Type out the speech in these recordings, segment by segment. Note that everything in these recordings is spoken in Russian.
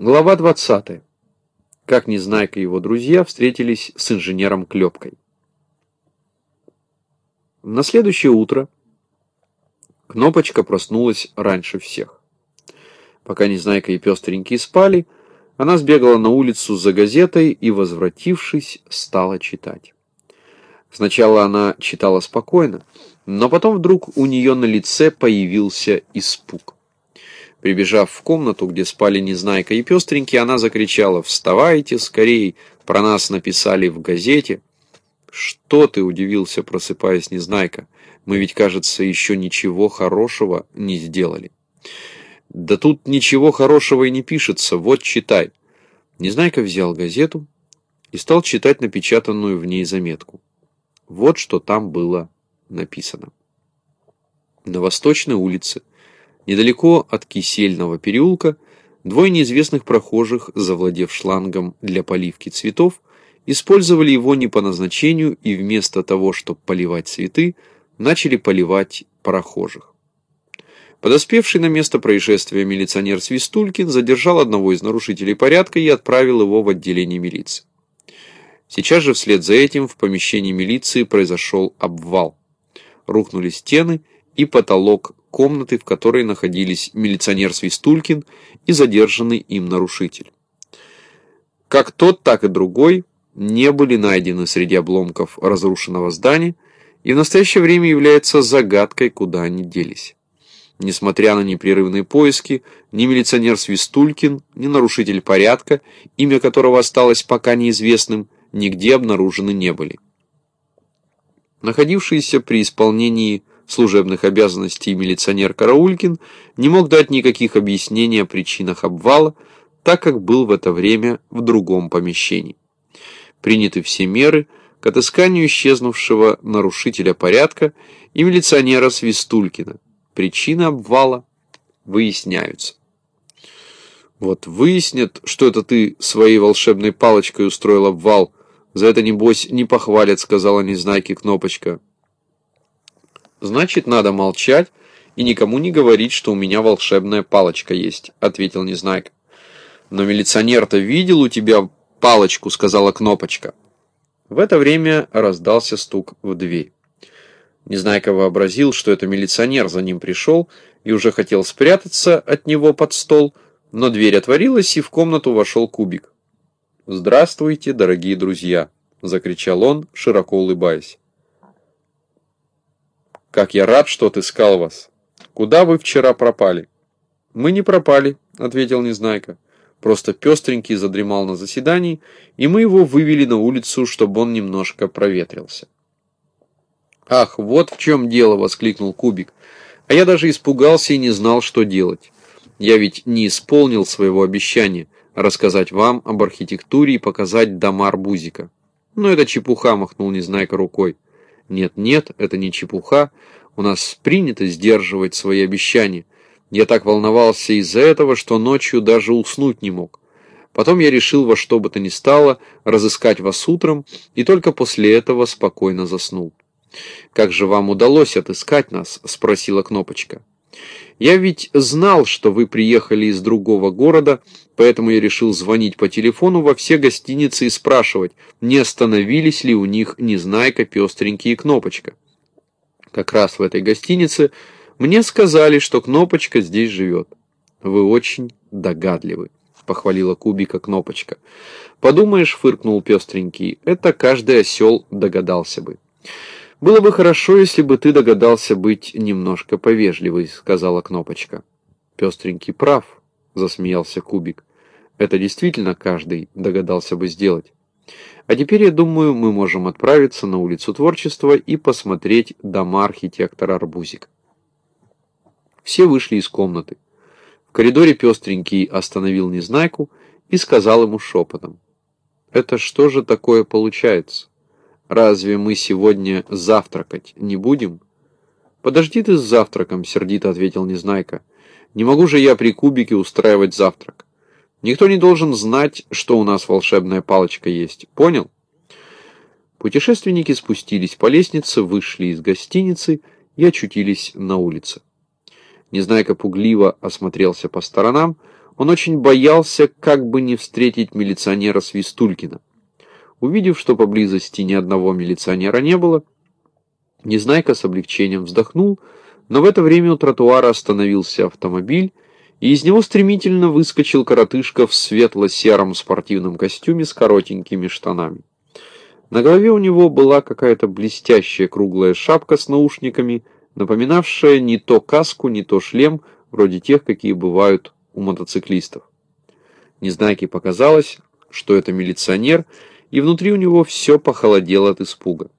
Глава 20. Как Незнайка и его друзья встретились с инженером Клепкой. На следующее утро Кнопочка проснулась раньше всех. Пока Незнайка и пестренький спали, она сбегала на улицу за газетой и, возвратившись, стала читать. Сначала она читала спокойно, но потом вдруг у нее на лице появился испуг. Прибежав в комнату, где спали Незнайка и Пестренький, она закричала «Вставайте скорей! Про нас написали в газете!» «Что ты?» — удивился, просыпаясь Незнайка. «Мы ведь, кажется, еще ничего хорошего не сделали». «Да тут ничего хорошего и не пишется, вот читай». Незнайка взял газету и стал читать напечатанную в ней заметку. Вот что там было написано. На Восточной улице Недалеко от Кисельного переулка двое неизвестных прохожих, завладев шлангом для поливки цветов, использовали его не по назначению и вместо того, чтобы поливать цветы, начали поливать прохожих. Подоспевший на место происшествия милиционер Свистулькин задержал одного из нарушителей порядка и отправил его в отделение милиции. Сейчас же вслед за этим в помещении милиции произошел обвал. Рухнули стены и потолок комнаты, в которой находились милиционер Свистулькин и задержанный им нарушитель. Как тот, так и другой не были найдены среди обломков разрушенного здания и в настоящее время является загадкой, куда они делись. Несмотря на непрерывные поиски, ни милиционер Свистулькин, ни нарушитель порядка, имя которого осталось пока неизвестным, нигде обнаружены не были. Находившиеся при исполнении служебных обязанностей милиционер Караулькин не мог дать никаких объяснений о причинах обвала, так как был в это время в другом помещении. Приняты все меры к отысканию исчезнувшего нарушителя порядка и милиционера Свистулькина. Причины обвала выясняются. Вот выяснят, что это ты своей волшебной палочкой устроил обвал, за это, небось, не похвалят, сказала Незнайке Кнопочка. «Значит, надо молчать и никому не говорить, что у меня волшебная палочка есть», — ответил Незнайка. «Но милиционер-то видел у тебя палочку», — сказала Кнопочка. В это время раздался стук в дверь. Незнайка вообразил, что это милиционер за ним пришел и уже хотел спрятаться от него под стол, но дверь отворилась, и в комнату вошел Кубик. «Здравствуйте, дорогие друзья!» — закричал он, широко улыбаясь. Как я рад, что отыскал вас. Куда вы вчера пропали? Мы не пропали, ответил Незнайка. Просто пестренький задремал на заседании, и мы его вывели на улицу, чтобы он немножко проветрился. «Ах, вот в чем дело!» — воскликнул Кубик. «А я даже испугался и не знал, что делать. Я ведь не исполнил своего обещания рассказать вам об архитектуре и показать дома Арбузика». «Ну, это чепуха!» — махнул Незнайка рукой. Нет-нет, это не чепуха. У нас принято сдерживать свои обещания. Я так волновался из-за этого, что ночью даже уснуть не мог. Потом я решил во что бы то ни стало разыскать вас утром, и только после этого спокойно заснул. «Как же вам удалось отыскать нас?» — спросила Кнопочка. Я ведь знал, что вы приехали из другого города, поэтому я решил звонить по телефону во все гостиницы и спрашивать, не остановились ли у них Незнайка, Пестренький и Кнопочка. Как раз в этой гостинице мне сказали, что Кнопочка здесь живет. Вы очень догадливы, похвалила Кубика Кнопочка. Подумаешь, фыркнул Пестренький, это каждый осел догадался бы. «Было бы хорошо, если бы ты догадался быть немножко повежливой», — сказала Кнопочка. «Пестренький прав», — засмеялся Кубик. «Это действительно каждый догадался бы сделать. А теперь, я думаю, мы можем отправиться на улицу творчества и посмотреть дома архитектора Арбузик». Все вышли из комнаты. В коридоре Пестренький остановил Незнайку и сказал ему шепотом. «Это что же такое получается?» Разве мы сегодня завтракать не будем? Подожди ты с завтраком, сердито ответил Незнайка. Не могу же я при кубике устраивать завтрак. Никто не должен знать, что у нас волшебная палочка есть. Понял? Путешественники спустились по лестнице, вышли из гостиницы и очутились на улице. Незнайка пугливо осмотрелся по сторонам, Он очень боялся, как бы не встретить милиционера Свистулькина. Увидев, что поблизости ни одного милиционера не было, Незнайка с облегчением вздохнул, но в это время у тротуара остановился автомобиль, и из него стремительно выскочил коротышка в светло-сером спортивном костюме с коротенькими штанами. На голове у него была какая-то блестящая круглая шапка с наушниками, напоминавшая не то каску, не то шлем, вроде тех, какие бывают у мотоциклистов. Незнайке показалось, что это милиционер, и внутри у него все похолодело от испуга.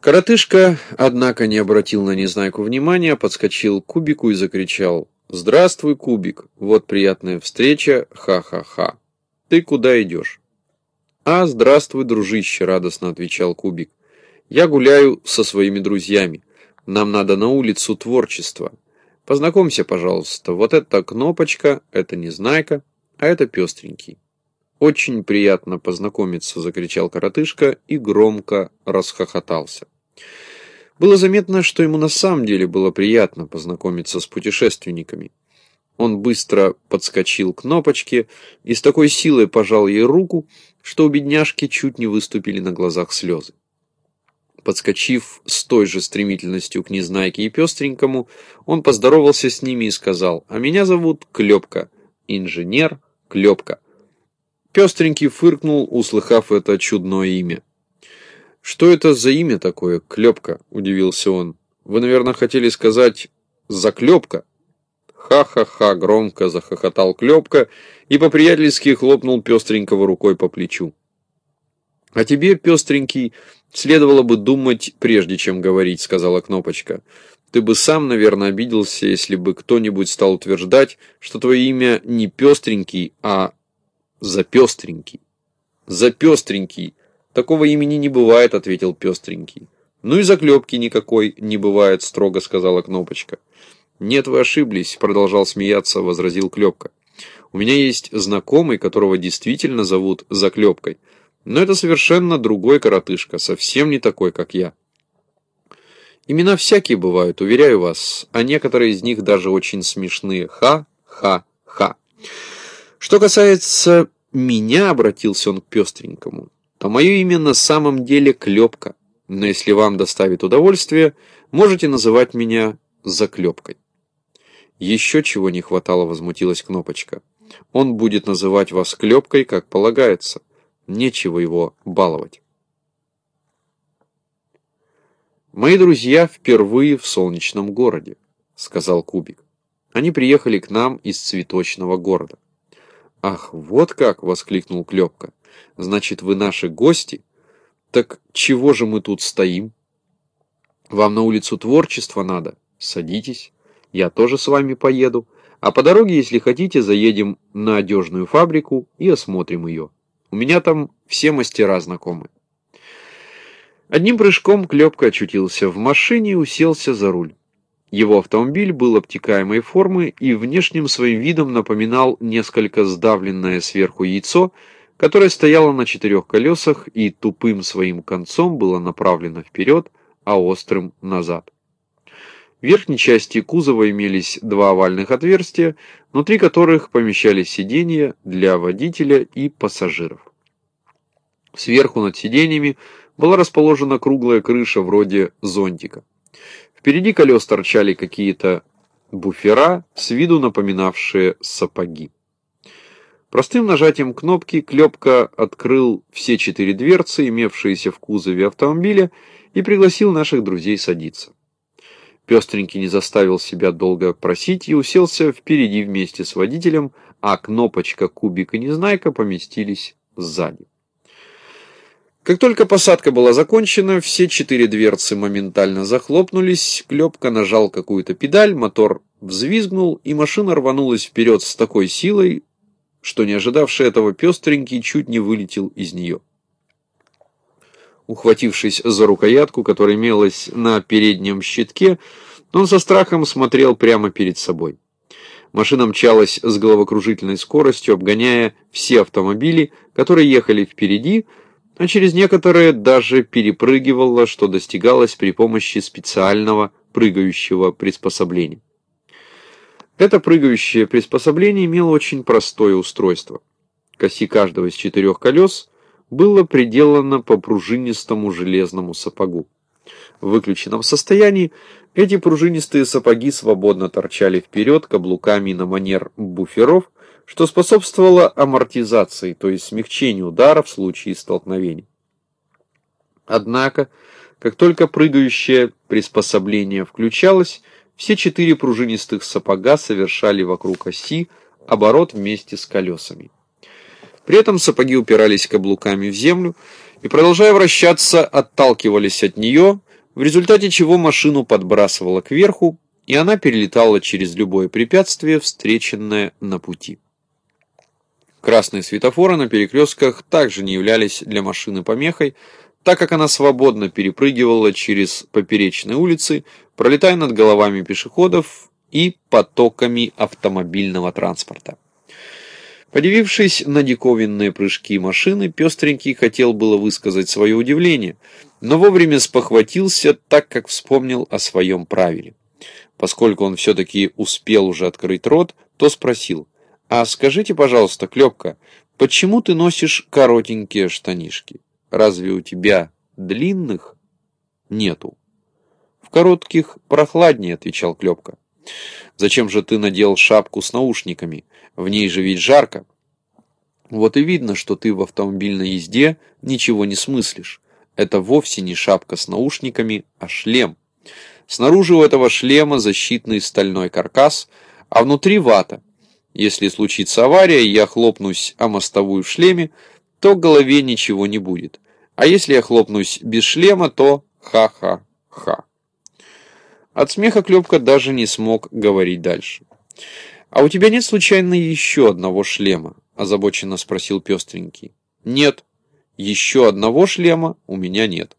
Коротышка, однако, не обратил на Незнайку внимания, подскочил к Кубику и закричал «Здравствуй, Кубик! Вот приятная встреча! Ха-ха-ха! Ты куда идешь?» «А, здравствуй, дружище!» — радостно отвечал Кубик. «Я гуляю со своими друзьями. Нам надо на улицу творчества. Познакомься, пожалуйста. Вот эта кнопочка, это Незнайка, а это Пестренький». «Очень приятно познакомиться!» — закричал коротышка и громко расхохотался. Было заметно, что ему на самом деле было приятно познакомиться с путешественниками. Он быстро подскочил к кнопочке и с такой силой пожал ей руку, что у бедняжки чуть не выступили на глазах слезы. Подскочив с той же стремительностью к Незнайке и Пестренькому, он поздоровался с ними и сказал, «А меня зовут Клепка, инженер Клепка». Пестренький фыркнул, услыхав это чудное имя. «Что это за имя такое, Клепка?» – удивился он. «Вы, наверное, хотели сказать «заклепка»?» «Ха-ха-ха!» – громко захохотал Клепка и по-приятельски хлопнул пестренького рукой по плечу. «А тебе, пестренький, следовало бы думать, прежде чем говорить», – сказала Кнопочка. «Ты бы сам, наверное, обиделся, если бы кто-нибудь стал утверждать, что твое имя не пестренький, а запестренький». «Запестренький!» «Такого имени не бывает», — ответил пестренький. «Ну и заклепки никакой не бывает», — строго сказала Кнопочка. «Нет, вы ошиблись», — продолжал смеяться, — возразил Клепка. «У меня есть знакомый, которого действительно зовут Заклепкой. Но это совершенно другой коротышка, совсем не такой, как я». Имена всякие бывают, уверяю вас, а некоторые из них даже очень смешные. Ха-ха-ха. Что касается меня, обратился он к пестренькому, то мое имя на самом деле Клепка, но если вам доставит удовольствие, можете называть меня Заклепкой. Еще чего не хватало, возмутилась Кнопочка. Он будет называть вас Клепкой, как полагается. Нечего его баловать. «Мои друзья впервые в солнечном городе», — сказал Кубик. «Они приехали к нам из цветочного города». «Ах, вот как!» — воскликнул Клепка. Значит, вы наши гости? Так чего же мы тут стоим? Вам на улицу творчества надо? Садитесь. Я тоже с вами поеду. А по дороге, если хотите, заедем на одежную фабрику и осмотрим ее. У меня там все мастера знакомы. Одним прыжком Клепка очутился в машине и уселся за руль. Его автомобиль был обтекаемой формы и внешним своим видом напоминал несколько сдавленное сверху яйцо, которая стояла на четырех колесах и тупым своим концом была направлена вперед, а острым назад. В верхней части кузова имелись два овальных отверстия, внутри которых помещались сиденья для водителя и пассажиров. Сверху над сиденьями была расположена круглая крыша вроде зонтика. Впереди колес торчали какие-то буфера, с виду напоминавшие сапоги. Простым нажатием кнопки Клепка открыл все четыре дверцы, имевшиеся в кузове автомобиля, и пригласил наших друзей садиться. Пестренький не заставил себя долго просить и уселся впереди вместе с водителем, а кнопочка, кубик и незнайка поместились сзади. Как только посадка была закончена, все четыре дверцы моментально захлопнулись, Клепка нажал какую-то педаль, мотор взвизгнул, и машина рванулась вперед с такой силой, что не ожидавший этого пестренький чуть не вылетел из нее. Ухватившись за рукоятку, которая имелась на переднем щитке, он со страхом смотрел прямо перед собой. Машина мчалась с головокружительной скоростью, обгоняя все автомобили, которые ехали впереди, а через некоторые даже перепрыгивала, что достигалось при помощи специального прыгающего приспособления. Это прыгающее приспособление имело очень простое устройство. К оси каждого из четырех колес было приделано по пружинистому железному сапогу. В выключенном состоянии эти пружинистые сапоги свободно торчали вперед каблуками на манер буферов, что способствовало амортизации, то есть смягчению удара в случае столкновений. Однако, как только прыгающее приспособление включалось, все четыре пружинистых сапога совершали вокруг оси оборот вместе с колесами. При этом сапоги упирались каблуками в землю и, продолжая вращаться, отталкивались от нее, в результате чего машину подбрасывало кверху, и она перелетала через любое препятствие, встреченное на пути. Красные светофоры на перекрестках также не являлись для машины помехой, так как она свободно перепрыгивала через поперечные улицы, пролетая над головами пешеходов и потоками автомобильного транспорта. Подивившись на диковинные прыжки машины, пестренький хотел было высказать свое удивление, но вовремя спохватился, так как вспомнил о своем правиле. Поскольку он все-таки успел уже открыть рот, то спросил, «А скажите, пожалуйста, Клепка, почему ты носишь коротенькие штанишки?» Разве у тебя длинных нету? В коротких прохладнее, отвечал Клепка. Зачем же ты надел шапку с наушниками? В ней же ведь жарко. Вот и видно, что ты в автомобильной езде ничего не смыслишь. Это вовсе не шапка с наушниками, а шлем. Снаружи у этого шлема защитный стальной каркас, а внутри вата. Если случится авария, я хлопнусь о мостовую в шлеме, то голове ничего не будет. А если я хлопнусь без шлема, то ха-ха-ха. От смеха Клепка даже не смог говорить дальше. «А у тебя нет случайно еще одного шлема?» – озабоченно спросил пестренький. «Нет, еще одного шлема у меня нет».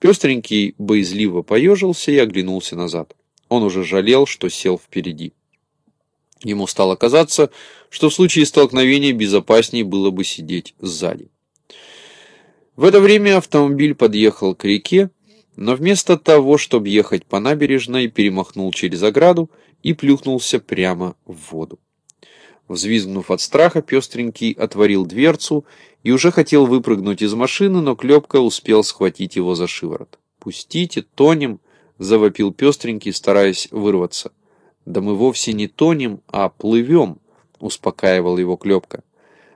Пестренький боязливо поежился и оглянулся назад. Он уже жалел, что сел впереди. Ему стало казаться, что в случае столкновения безопаснее было бы сидеть сзади. В это время автомобиль подъехал к реке, но вместо того, чтобы ехать по набережной, перемахнул через ограду и плюхнулся прямо в воду. Взвизгнув от страха, пестренький отворил дверцу и уже хотел выпрыгнуть из машины, но Клепка успел схватить его за шиворот. «Пустите, тонем!» — завопил пестренький, стараясь вырваться. «Да мы вовсе не тонем, а плывем!» — успокаивал его Клепка.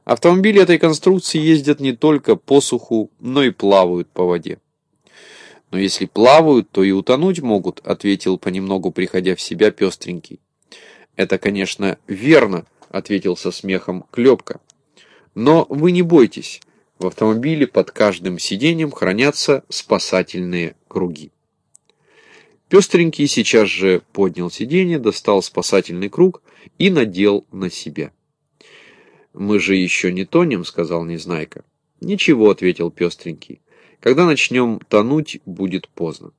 Автомобили этой конструкции ездят не только по суху, но и плавают по воде. Но если плавают, то и утонуть могут, ответил понемногу приходя в себя пестренький. Это, конечно, верно, ответил со смехом Клепка. Но вы не бойтесь, в автомобиле под каждым сиденьем хранятся спасательные круги. Пестренький сейчас же поднял сиденье, достал спасательный круг и надел на себя. «Мы же еще не тонем», — сказал Незнайка. «Ничего», — ответил пестренький. «Когда начнем тонуть, будет поздно».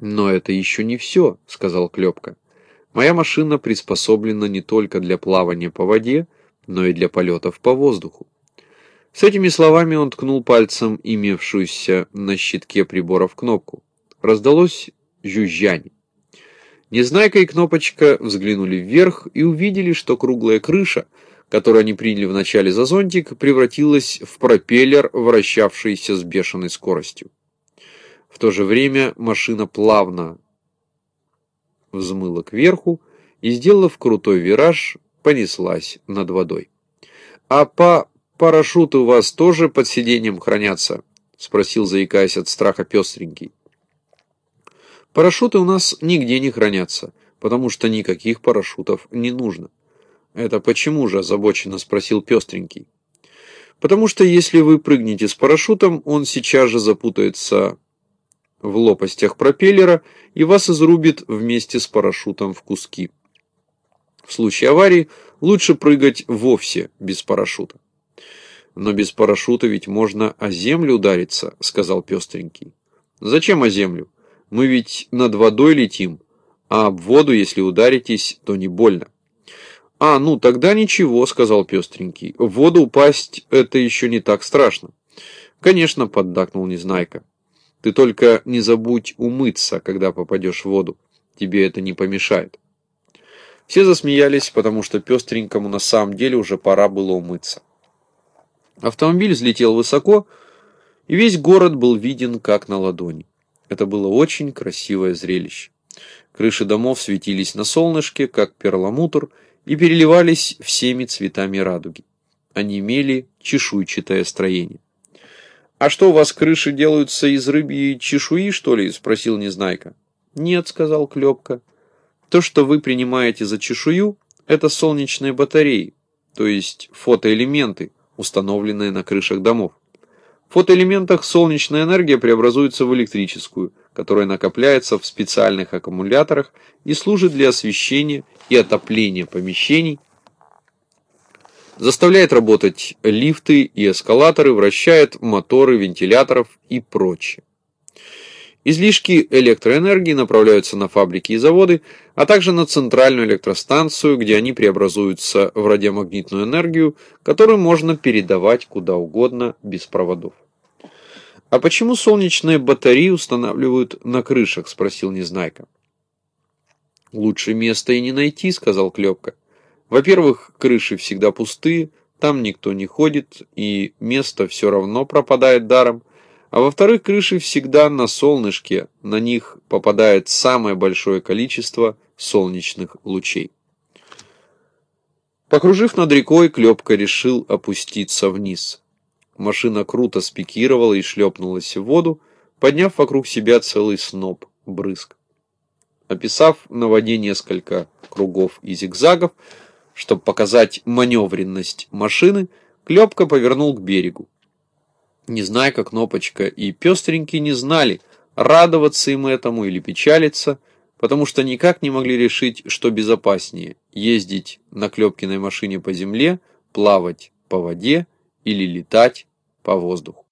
«Но это еще не все», — сказал Клепка. «Моя машина приспособлена не только для плавания по воде, но и для полетов по воздуху». С этими словами он ткнул пальцем имевшуюся на щитке приборов кнопку. Раздалось жужжание. Незнайка и Кнопочка взглянули вверх и увидели, что круглая крыша — которую они приняли вначале за зонтик, превратилась в пропеллер, вращавшийся с бешеной скоростью. В то же время машина плавно взмыла кверху и, сделав крутой вираж, понеслась над водой. «А по парашюты у вас тоже под сиденьем хранятся?» — спросил, заикаясь от страха пестренький. «Парашюты у нас нигде не хранятся, потому что никаких парашютов не нужно». «Это почему же?» – озабоченно спросил пестренький. «Потому что если вы прыгнете с парашютом, он сейчас же запутается в лопастях пропеллера и вас изрубит вместе с парашютом в куски. В случае аварии лучше прыгать вовсе без парашюта». «Но без парашюта ведь можно о землю удариться», – сказал пестренький. «Зачем о землю? Мы ведь над водой летим, а об воду, если ударитесь, то не больно». «А, ну тогда ничего», — сказал пестренький. «В воду упасть — это еще не так страшно». «Конечно», — поддакнул Незнайка. «Ты только не забудь умыться, когда попадешь в воду. Тебе это не помешает». Все засмеялись, потому что пестренькому на самом деле уже пора было умыться. Автомобиль взлетел высоко, и весь город был виден как на ладони. Это было очень красивое зрелище. Крыши домов светились на солнышке, как перламутр, и переливались всеми цветами радуги. Они имели чешуйчатое строение. «А что, у вас крыши делаются из рыбьей чешуи, что ли?» – спросил Незнайка. «Нет», – сказал Клепка. «То, что вы принимаете за чешую, это солнечные батареи, то есть фотоэлементы, установленные на крышах домов. В фотоэлементах солнечная энергия преобразуется в электрическую, которая накопляется в специальных аккумуляторах и служит для освещения и отопления помещений, заставляет работать лифты и эскалаторы, вращает моторы вентиляторов и прочее. Излишки электроэнергии направляются на фабрики и заводы, а также на центральную электростанцию, где они преобразуются в радиомагнитную энергию, которую можно передавать куда угодно без проводов. «А почему солнечные батареи устанавливают на крышах?» – спросил Незнайка. «Лучше места и не найти», – сказал Клепка. «Во-первых, крыши всегда пустые, там никто не ходит, и место все равно пропадает даром. А во-вторых, крыши всегда на солнышке, на них попадает самое большое количество солнечных лучей. Покружив над рекой, Клепка решил опуститься вниз. Машина круто спикировала и шлепнулась в воду, подняв вокруг себя целый сноп брызг. Описав на воде несколько кругов и зигзагов, чтобы показать маневренность машины, Клепка повернул к берегу. Незнайка, Кнопочка и Пестренький не знали, радоваться им этому или печалиться, потому что никак не могли решить, что безопаснее – ездить на Клепкиной машине по земле, плавать по воде или летать по воздуху.